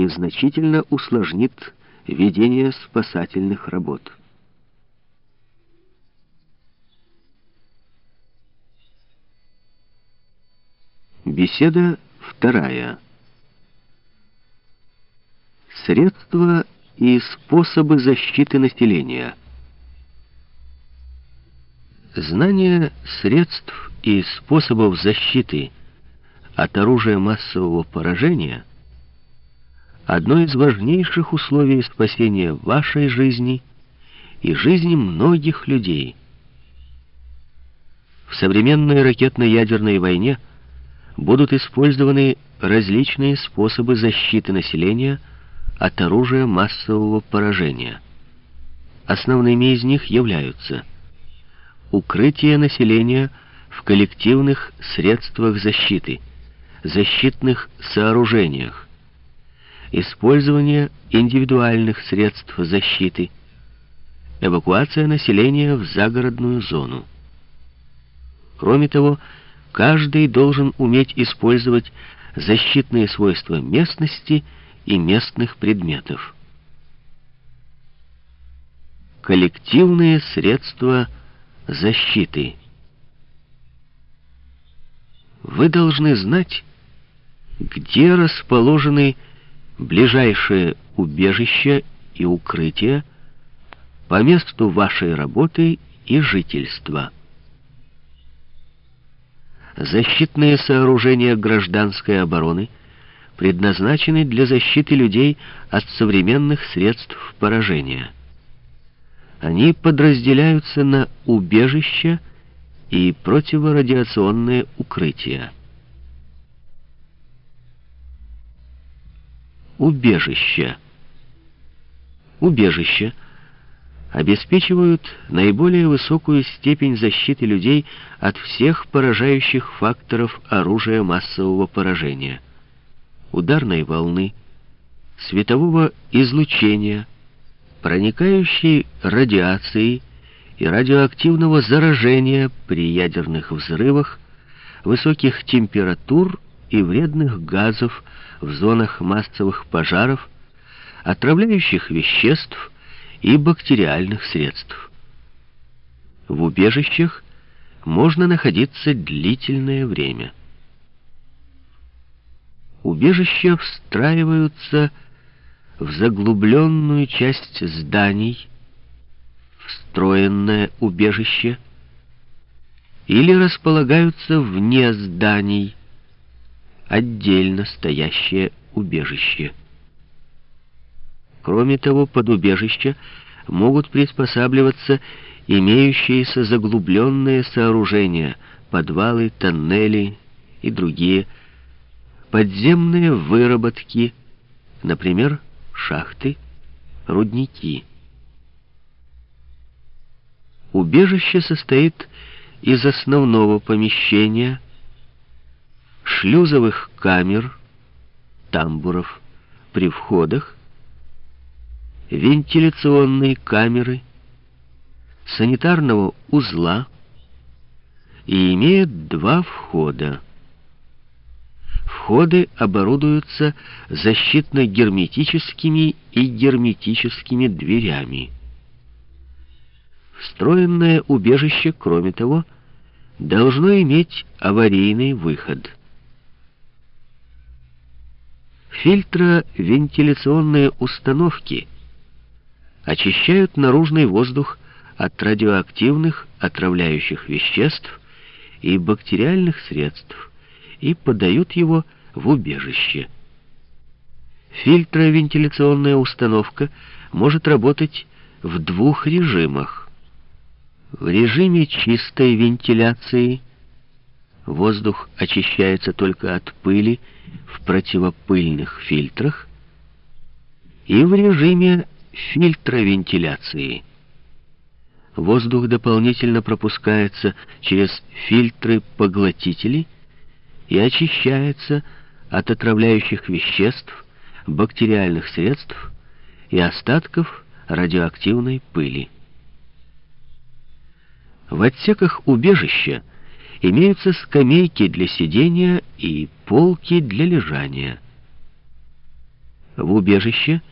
и значительно усложнит ведение спасательных работ. Беседа вторая. Средства и способы защиты населения. Знание средств и способов защиты от оружия массового поражения – одно из важнейших условий спасения вашей жизни и жизни многих людей. В современной ракетно-ядерной войне будут использованы различные способы защиты населения от оружия массового поражения. Основными из них являются укрытие населения в коллективных средствах защиты, защитных сооружениях, использование индивидуальных средств защиты, эвакуация населения в загородную зону. Кроме того, каждый должен уметь использовать защитные свойства местности и местных предметов. Коллективные средства защиты. Вы должны знать, где расположены ближайшие убежища и укрытия по месту вашей работы и жительства. Защитные сооружения гражданской обороны предназначены для защиты людей от современных средств поражения. Они подразделяются на убежища и противорадиационные укрытия. Убежища. Убежища — обеспечивают наиболее высокую степень защиты людей от всех поражающих факторов оружия массового поражения, ударной волны, светового излучения, проникающей радиации и радиоактивного заражения при ядерных взрывах, высоких температур и вредных газов в зонах массовых пожаров, отравляющих веществ, и бактериальных средств. В убежищах можно находиться длительное время. Убежища встраиваются в заглубленную часть зданий, встроенное убежище, или располагаются вне зданий, отдельно стоящее убежище. Кроме того, под убежище могут приспосабливаться имеющиеся заглубленные сооружения, подвалы, тоннели и другие, подземные выработки, например, шахты, рудники. Убежище состоит из основного помещения, шлюзовых камер, тамбуров при входах вентиляционной камеры, санитарного узла и имеет два входа. Входы оборудуются защитно-герметическими и герметическими дверями. Встроенное убежище, кроме того, должно иметь аварийный выход. Фильтровентиляционные установки – очищают наружный воздух от радиоактивных отравляющих веществ и бактериальных средств и подают его в убежище. Фильтровентиляционная установка может работать в двух режимах. В режиме чистой вентиляции воздух очищается только от пыли в противопыльных фильтрах, и в режиме фильтровентиляции. Воздух дополнительно пропускается через фильтры-поглотители и очищается от отравляющих веществ, бактериальных средств и остатков радиоактивной пыли. В отсеках убежища имеются скамейки для сидения и полки для лежания. В убежище –